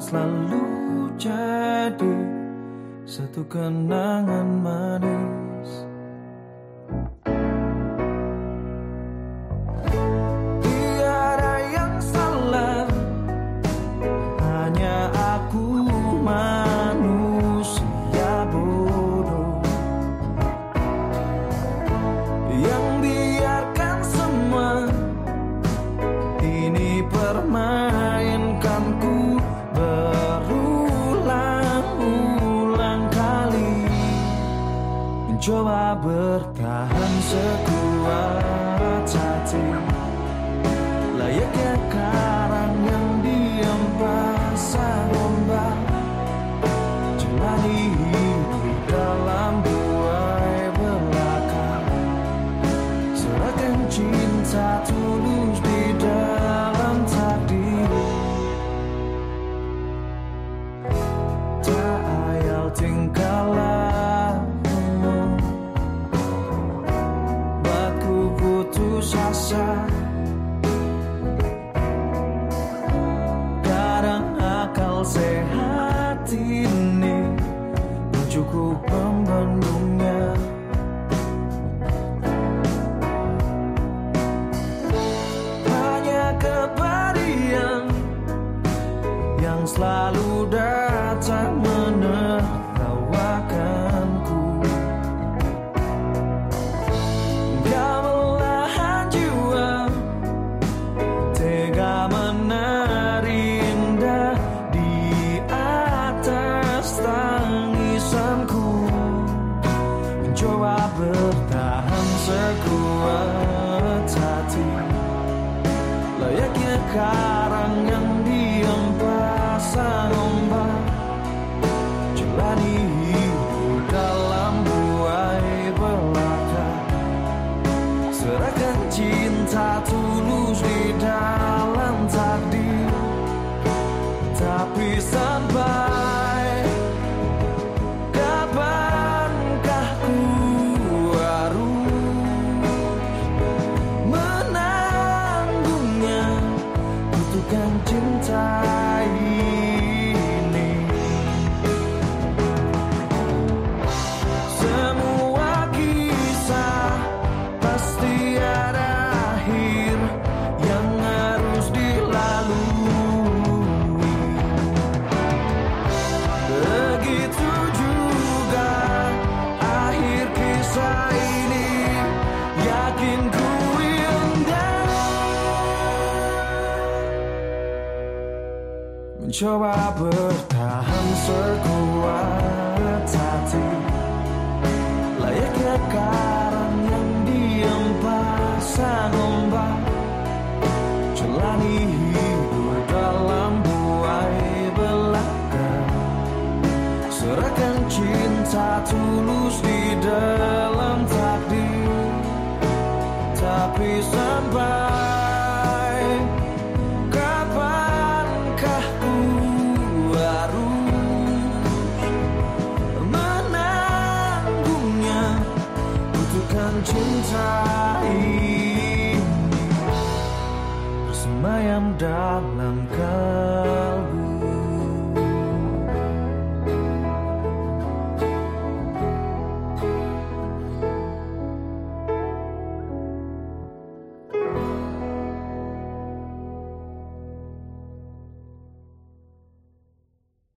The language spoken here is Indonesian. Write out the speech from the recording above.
selalu jadi satu kenangan manis. Tiada yang salah, hanya aku manusia bodoh yang biarkan semua ini permainkanku mencoba bertahan sekuat hati asa kadang akal sehat ini cukup membendungnya hanya kepadian yang selalu datang menertawakanku cinta tulus di dalam mencoba bertahan sekuat hati. Layaknya kau mencintai. Bersemayam dalam kau.